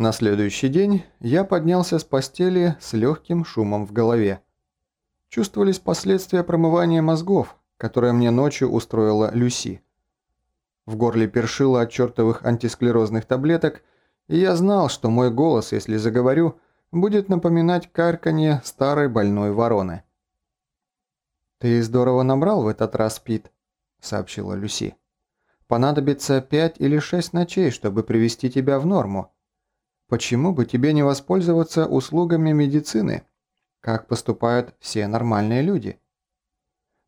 На следующий день я поднялся с постели с легким шумом в голове. Чувствовались последствия промывания мозгов, которое мне ночью устроила Люси. В горле першило от чертовых антисклерозных таблеток, и я знал, что мой голос, если заговорю, будет напоминать карканье старой больной вороны. «Ты здорово набрал в этот раз, Пит», — сообщила Люси. «Понадобится пять или шесть ночей, чтобы привести тебя в норму. Почему бы тебе не воспользоваться услугами медицины, как поступают все нормальные люди?»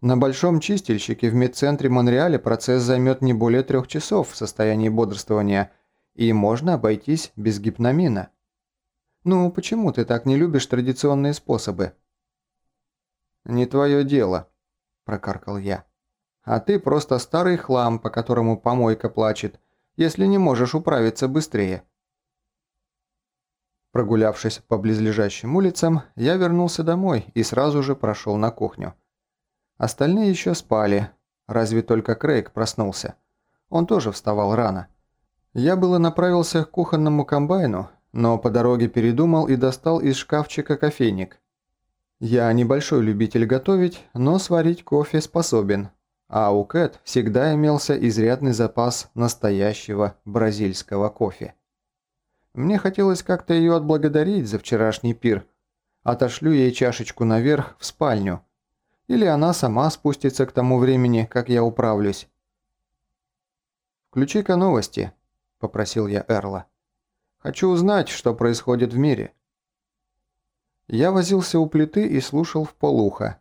На большом чистильщике в медцентре Монреаля процесс займет не более трех часов в состоянии бодрствования, и можно обойтись без гипномина. Ну, почему ты так не любишь традиционные способы? «Не твое дело», – прокаркал я. «А ты просто старый хлам, по которому помойка плачет, если не можешь управиться быстрее». Прогулявшись по близлежащим улицам, я вернулся домой и сразу же прошел на кухню. Остальные еще спали, разве только Крейг проснулся. Он тоже вставал рано. Я было направился к кухонному комбайну, но по дороге передумал и достал из шкафчика кофейник. Я небольшой любитель готовить, но сварить кофе способен. А у Кэт всегда имелся изрядный запас настоящего бразильского кофе. Мне хотелось как-то ее отблагодарить за вчерашний пир. Отошлю ей чашечку наверх в спальню. Или она сама спустится к тому времени, как я управлюсь. «Включи-ка новости», – попросил я Эрла. «Хочу узнать, что происходит в мире». Я возился у плиты и слушал в полухо.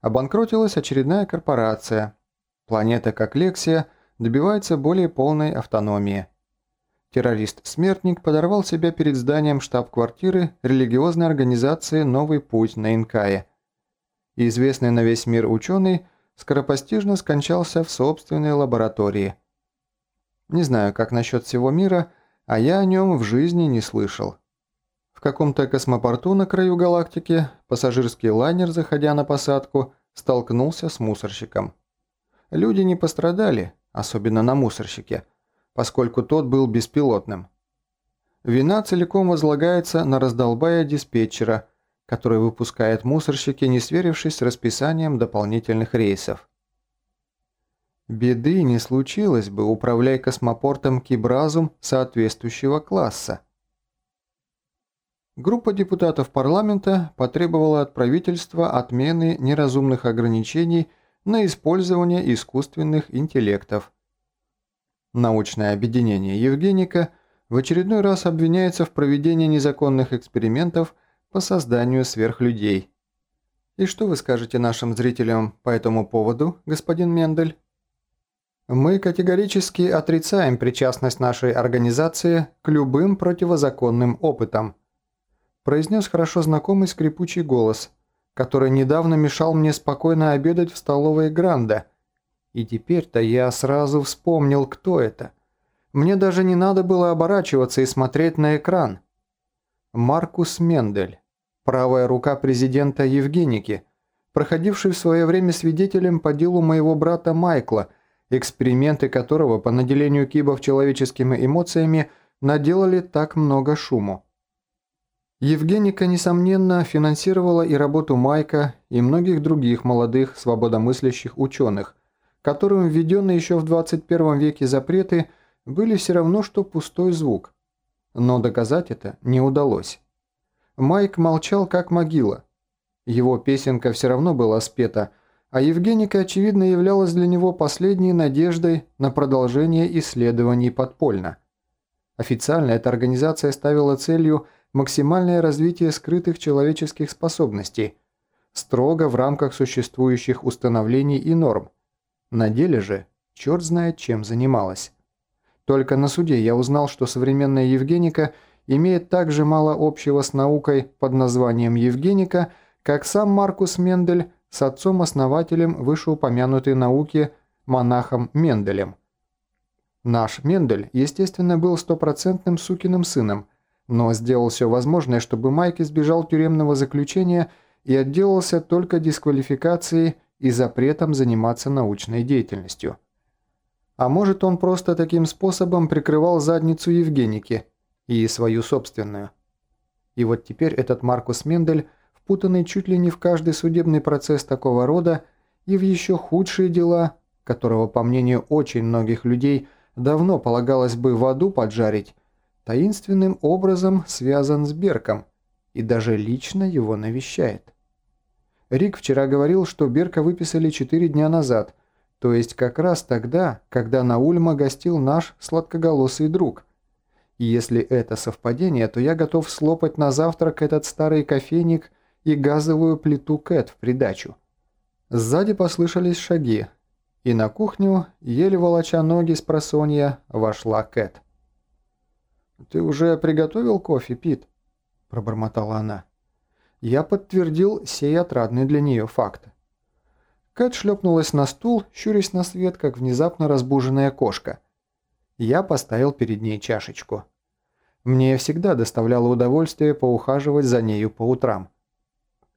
Обанкротилась очередная корпорация. Планета, как Лексия, добивается более полной автономии. Террорист-смертник подорвал себя перед зданием штаб-квартиры религиозной организации «Новый путь» на Инкае. Известный на весь мир ученый скоропостижно скончался в собственной лаборатории. Не знаю, как насчет всего мира, а я о нем в жизни не слышал каком-то космопорту на краю галактики пассажирский лайнер, заходя на посадку, столкнулся с мусорщиком. Люди не пострадали, особенно на мусорщике, поскольку тот был беспилотным. Вина целиком возлагается на раздолбая диспетчера, который выпускает мусорщики, не сверившись с расписанием дополнительных рейсов. Беды не случилось бы, управляя космопортом Кибразум соответствующего класса. Группа депутатов парламента потребовала от правительства отмены неразумных ограничений на использование искусственных интеллектов. Научное объединение Евгеника в очередной раз обвиняется в проведении незаконных экспериментов по созданию сверхлюдей. И что вы скажете нашим зрителям по этому поводу, господин Мендель? Мы категорически отрицаем причастность нашей организации к любым противозаконным опытам – произнес хорошо знакомый скрипучий голос, который недавно мешал мне спокойно обедать в столовой Гранда. И теперь-то я сразу вспомнил, кто это. Мне даже не надо было оборачиваться и смотреть на экран. Маркус Мендель, правая рука президента Евгеники, проходивший в свое время свидетелем по делу моего брата Майкла, эксперименты которого по наделению кибов человеческими эмоциями наделали так много шуму. Евгеника, несомненно, финансировала и работу Майка, и многих других молодых свободомыслящих ученых, которым введенные еще в 21 веке запреты были все равно, что пустой звук. Но доказать это не удалось. Майк молчал, как могила. Его песенка все равно была спета, а Евгеника, очевидно, являлась для него последней надеждой на продолжение исследований подпольно. Официально эта организация ставила целью – максимальное развитие скрытых человеческих способностей, строго в рамках существующих установлений и норм. На деле же черт знает чем занималась. Только на суде я узнал, что современная Евгеника имеет так же мало общего с наукой под названием Евгеника, как сам Маркус Мендель с отцом-основателем вышеупомянутой науки монахом Менделем. Наш Мендель, естественно, был стопроцентным сукиным сыном – но сделал все возможное, чтобы Майк избежал тюремного заключения и отделался только дисквалификацией и запретом заниматься научной деятельностью. А может, он просто таким способом прикрывал задницу Евгеники, и свою собственную. И вот теперь этот Маркус Мендель, впутанный чуть ли не в каждый судебный процесс такого рода и в еще худшие дела, которого, по мнению очень многих людей, давно полагалось бы в аду поджарить, таинственным образом связан с Берком и даже лично его навещает. Рик вчера говорил, что Берка выписали четыре дня назад, то есть как раз тогда, когда на Ульма гостил наш сладкоголосый друг. И если это совпадение, то я готов слопать на завтрак этот старый кофейник и газовую плиту Кэт в придачу. Сзади послышались шаги, и на кухню, еле волоча ноги с просонья, вошла Кэт. «Ты уже приготовил кофе, Пит?» – пробормотала она. Я подтвердил сей отрадный для нее факт. Кэт шлепнулась на стул, щурясь на свет, как внезапно разбуженная кошка. Я поставил перед ней чашечку. Мне всегда доставляло удовольствие поухаживать за нею по утрам.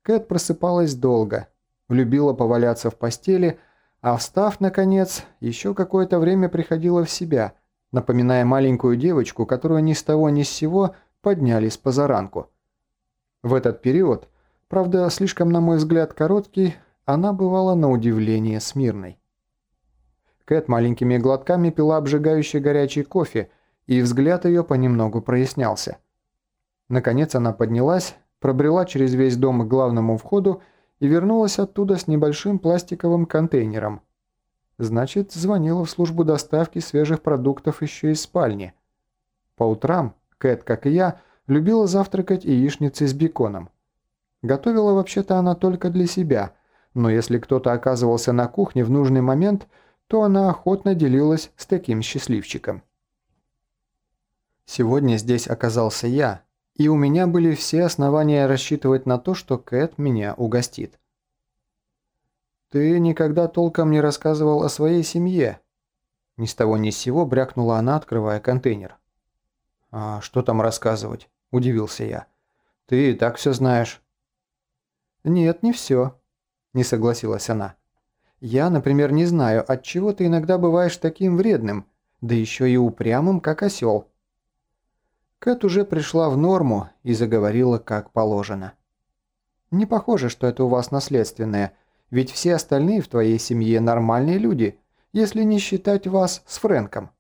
Кэт просыпалась долго, любила поваляться в постели, а встав, наконец, еще какое-то время приходила в себя – напоминая маленькую девочку, которую ни с того ни с сего подняли с позаранку. В этот период, правда слишком на мой взгляд короткий, она бывала на удивление смирной. Кэт маленькими глотками пила обжигающий горячий кофе, и взгляд ее понемногу прояснялся. Наконец она поднялась, пробрела через весь дом к главному входу и вернулась оттуда с небольшим пластиковым контейнером, Значит, звонила в службу доставки свежих продуктов еще из спальни. По утрам Кэт, как и я, любила завтракать яичницей с беконом. Готовила вообще-то она только для себя, но если кто-то оказывался на кухне в нужный момент, то она охотно делилась с таким счастливчиком. Сегодня здесь оказался я, и у меня были все основания рассчитывать на то, что Кэт меня угостит. «Ты никогда толком не рассказывал о своей семье». Ни с того ни с сего брякнула она, открывая контейнер. «А что там рассказывать?» – удивился я. «Ты и так все знаешь». «Нет, не все», – не согласилась она. «Я, например, не знаю, от чего ты иногда бываешь таким вредным, да еще и упрямым, как осел». Кэт уже пришла в норму и заговорила как положено. «Не похоже, что это у вас наследственное – ведь все остальные в твоей семье нормальные люди, если не считать вас с Фрэнком».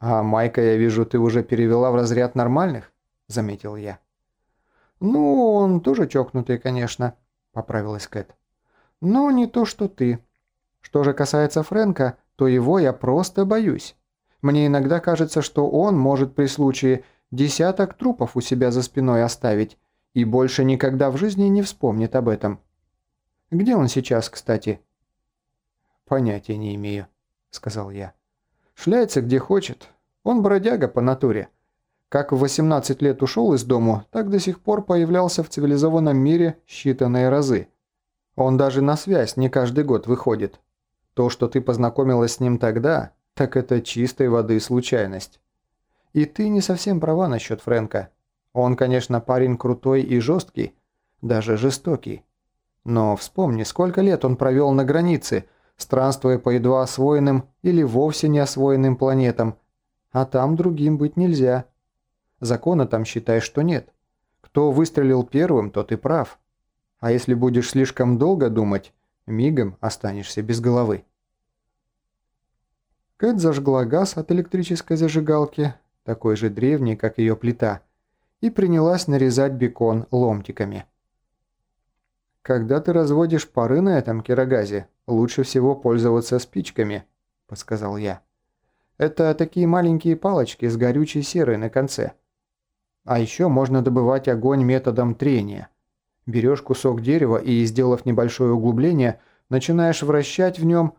«А Майка, я вижу, ты уже перевела в разряд нормальных?» – заметил я. «Ну, он тоже чокнутый, конечно», – поправилась Кэт. «Но не то, что ты. Что же касается Фрэнка, то его я просто боюсь. Мне иногда кажется, что он может при случае десяток трупов у себя за спиной оставить и больше никогда в жизни не вспомнит об этом. Где он сейчас, кстати?» «Понятия не имею», — сказал я. «Шляется где хочет. Он бродяга по натуре. Как в 18 лет ушел из дому, так до сих пор появлялся в цивилизованном мире считанные разы. Он даже на связь не каждый год выходит. То, что ты познакомилась с ним тогда, так это чистой воды случайность. И ты не совсем права насчет Фрэнка. Он, конечно, парень крутой и жесткий, даже жестокий. Но вспомни, сколько лет он провел на границе, странствуя по едва освоенным или вовсе не освоенным планетам, а там другим быть нельзя. Закона там считай, что нет. Кто выстрелил первым, тот и прав. А если будешь слишком долго думать, мигом останешься без головы. Кэт зажгла газ от электрической зажигалки, такой же древний, как ее плита, и принялась нарезать бекон ломтиками. «Когда ты разводишь пары на этом кирогазе, лучше всего пользоваться спичками», – подсказал я. «Это такие маленькие палочки с горючей серой на конце. А еще можно добывать огонь методом трения. Берешь кусок дерева и, сделав небольшое углубление, начинаешь вращать в нем...»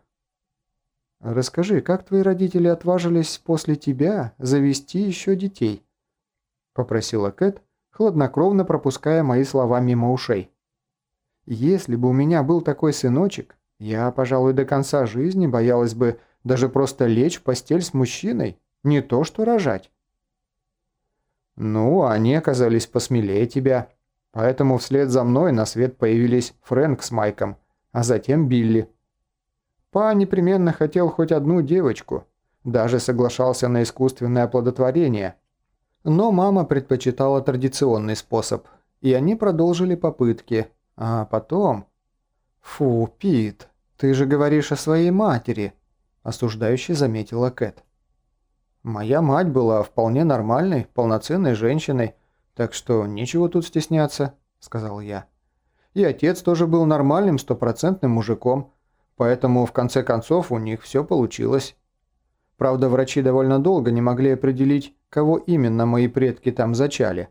«Расскажи, как твои родители отважились после тебя завести еще детей?» – попросила Кэт, хладнокровно пропуская мои слова мимо ушей. Если бы у меня был такой сыночек, я, пожалуй, до конца жизни боялась бы даже просто лечь в постель с мужчиной, не то что рожать. Ну, они оказались посмелее тебя, поэтому вслед за мной на свет появились Фрэнк с Майком, а затем Билли. Па непременно хотел хоть одну девочку, даже соглашался на искусственное оплодотворение. Но мама предпочитала традиционный способ, и они продолжили попытки. А потом... «Фу, Пит, ты же говоришь о своей матери», – осуждающе заметила Кэт. «Моя мать была вполне нормальной, полноценной женщиной, так что нечего тут стесняться», – сказал я. «И отец тоже был нормальным, стопроцентным мужиком, поэтому в конце концов у них все получилось». Правда, врачи довольно долго не могли определить, кого именно мои предки там зачали.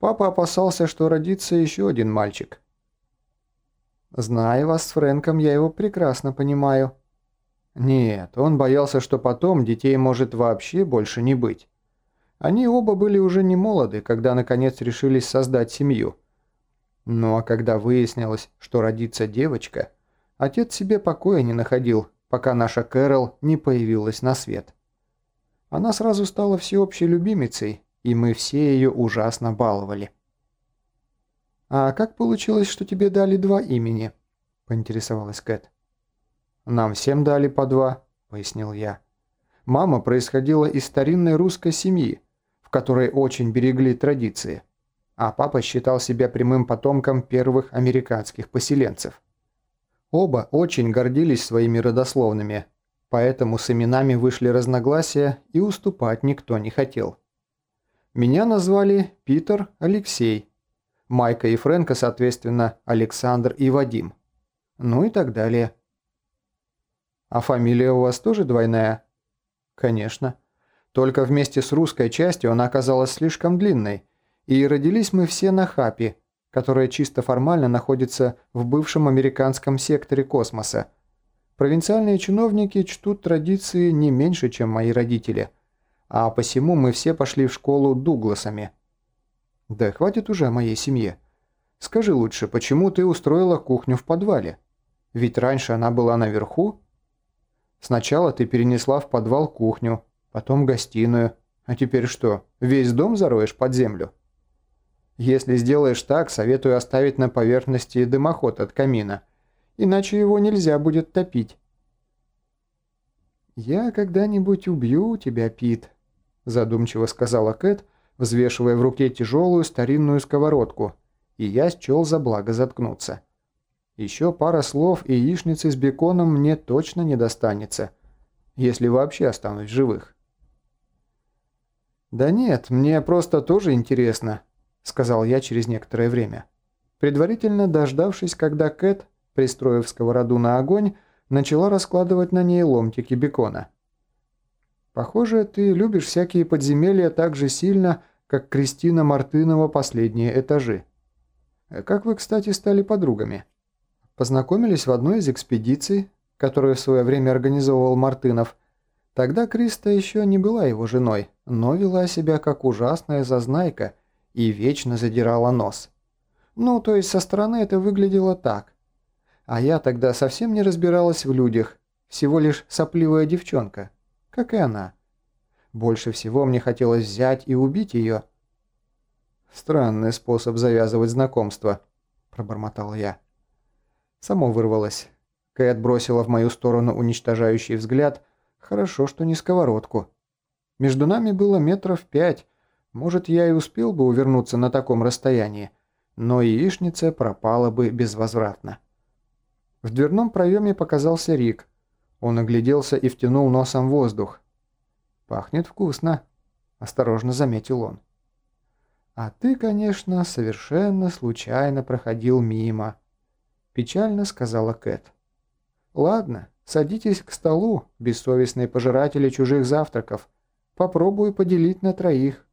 Папа опасался, что родится еще один мальчик. Зная вас с Фрэнком, я его прекрасно понимаю. Нет, он боялся, что потом детей может вообще больше не быть. Они оба были уже не молоды, когда наконец решились создать семью. Ну а когда выяснилось, что родится девочка, отец себе покоя не находил, пока наша Кэрол не появилась на свет. Она сразу стала всеобщей любимицей, и мы все ее ужасно баловали. «А как получилось, что тебе дали два имени?» – поинтересовалась Кэт. «Нам всем дали по два», – пояснил я. «Мама происходила из старинной русской семьи, в которой очень берегли традиции, а папа считал себя прямым потомком первых американских поселенцев. Оба очень гордились своими родословными, поэтому с именами вышли разногласия и уступать никто не хотел. Меня назвали Питер Алексей, Майка и Фрэнка, соответственно, Александр и Вадим. Ну и так далее. А фамилия у вас тоже двойная? Конечно. Только вместе с русской частью она оказалась слишком длинной, и родились мы все на Хапи – которая чисто формально находится в бывшем американском секторе космоса. Провинциальные чиновники чтут традиции не меньше, чем мои родители, а посему мы все пошли в школу Дугласами. Да хватит уже о моей семье. Скажи лучше, почему ты устроила кухню в подвале? Ведь раньше она была наверху. Сначала ты перенесла в подвал кухню, потом гостиную, а теперь что, весь дом зароешь под землю? Если сделаешь так, советую оставить на поверхности дымоход от камина, иначе его нельзя будет топить. «Я когда-нибудь убью тебя, Пит», – задумчиво сказала Кэт, взвешивая в руке тяжелую старинную сковородку, и я счел за благо заткнуться. Еще пара слов и яичницы с беконом мне точно не достанется, если вообще останусь живых. «Да нет, мне просто тоже интересно», сказал я через некоторое время. Предварительно дождавшись, когда Кэт, пристроив сковороду на огонь, начала раскладывать на ней ломтики бекона. «Похоже, ты любишь всякие подземелья так же сильно, как Кристина Мартынова последние этажи. Как вы, кстати, стали подругами? Познакомились в одной из экспедиций, которую в свое время организовывал Мартынов. Тогда Криста еще не была его женой, но вела себя как ужасная зазнайка – и вечно задирала нос. Ну, то есть со стороны это выглядело так. А я тогда совсем не разбиралась в людях, всего лишь сопливая девчонка, как и она. Больше всего мне хотелось взять и убить ее. «Странный способ завязывать знакомство», – пробормотал я. Само вырвалось. Кэт бросила в мою сторону уничтожающий взгляд. Хорошо, что не сковородку. Между нами было метров пять, может, я и успел бы увернуться на таком расстоянии, но яичница пропала бы безвозвратно. В дверном проеме показался Рик. Он огляделся и втянул носом воздух. «Пахнет вкусно», – осторожно заметил он. «А ты, конечно, совершенно случайно проходил мимо», – печально сказала Кэт. «Ладно, садитесь к столу, бессовестные пожиратели чужих завтраков. Попробую поделить на троих».